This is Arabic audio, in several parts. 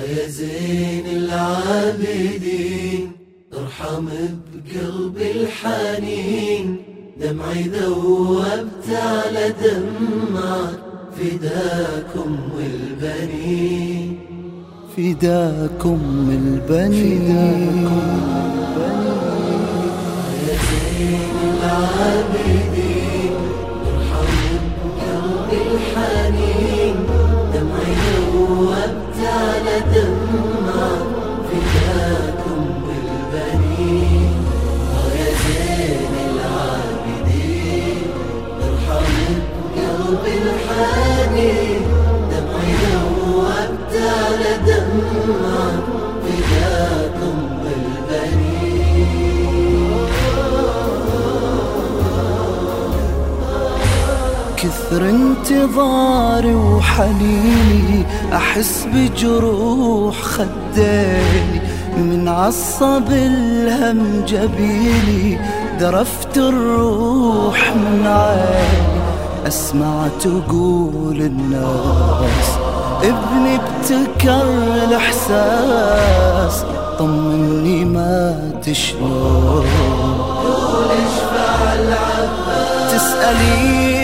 يا زين العابدين ارحم بقلبي الحنين. دمعي ذوبت على دمعك فداكم والبنين فداكم البنين. يا زين العابدين. كثر انتظاري وحنيني أحس بجروح خديني من عصب الهم جبيني درفت الروح من عيني أسمع تقول الناس ابني ابتكر الإحساس طمني ما تشلون تسأليني سوى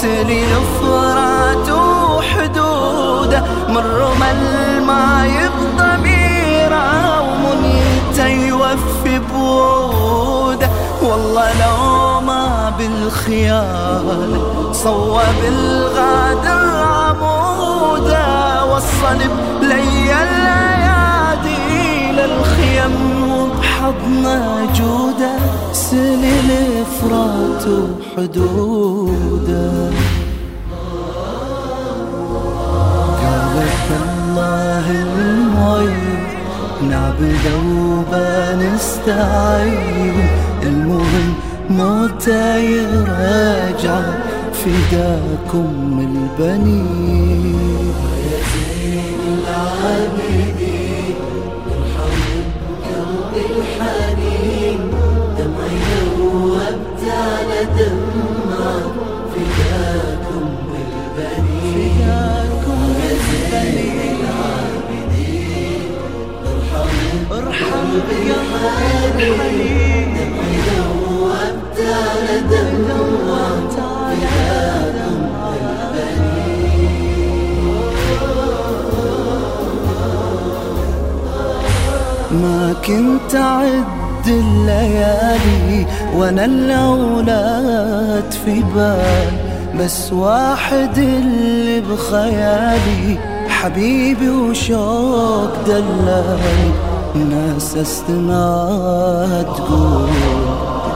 سلي الفرات وحدوده من رمل ما بضميره ومنيته يوفي بوده والله لو ما بالخيانة صوب الغادر عموده وصل بلي الليادي للخيم. وبحضنه جودة سلي الإفراط وحدوده. قالت الله المعين نعبده وبنستعين. المهم موته يرجع فداكم البنين. يا زين العابدين ما كنت أعد الليالي وأنا الأولاد في بال بس واحد اللي بخيالي حبيبي وشوق دلالي. ناس استماع تقول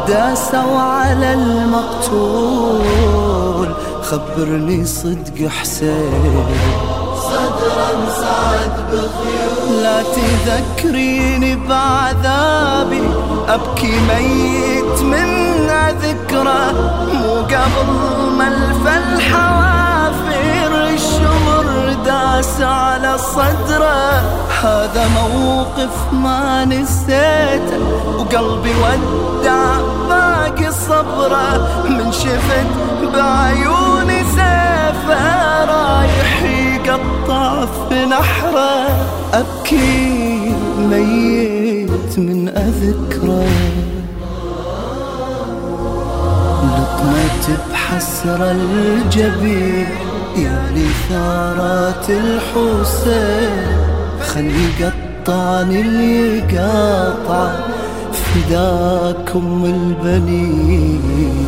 داسوا على المقتول خبرني صدق حسين. صدرا سعد بخيول لا تذكريني بعذابي أبكي ميت من صدره. هذا موقف ما نسيته وقلبي ودع باقي صبره. من شفت بعيوني سيفه رايح يقطع في نحره. أبكي ميت من أذكره. لطمت بحسرة الجبين يا لي ثارات الحسين. خلي قطعني اللي قاطع فداكم البنين.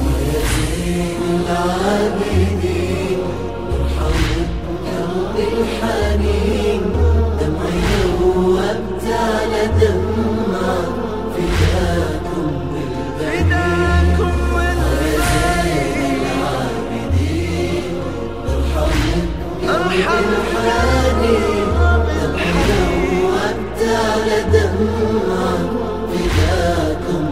العابدين ارحم بقلبي الحنين دمعي ذوبت فداكم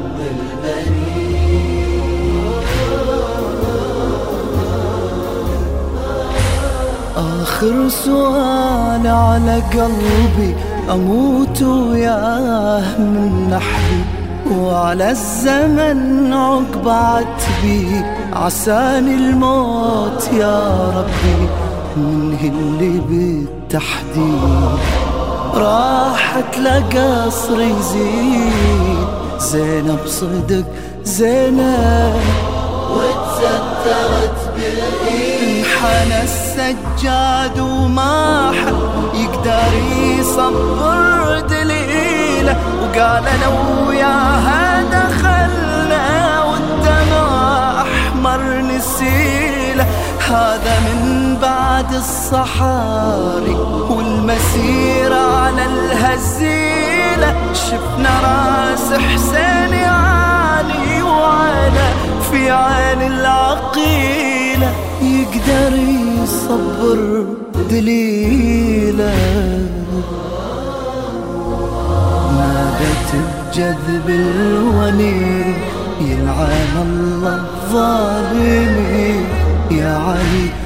آخر سؤال على قلبي أموت وياه من نحبي وعلى الزمن عقب عتبي عساني الموت يا ربي. من اللي بالتحديد. راحت لقصر يزيد. زينب صدق زينب. وتسترت بالايد انحنى السجاد وما حد يقدر يصبر دليله. وقال أنا وياها دخلنا والدمع أحمر نسيله. هذا من الصحاري والمسيرة على الهزيلة. شفنا راس حسين عالي وعلى في عين العقيلة. يقدر يصبر دليلة. نادت بجذب الونين يلعن الله الظالمين يا علي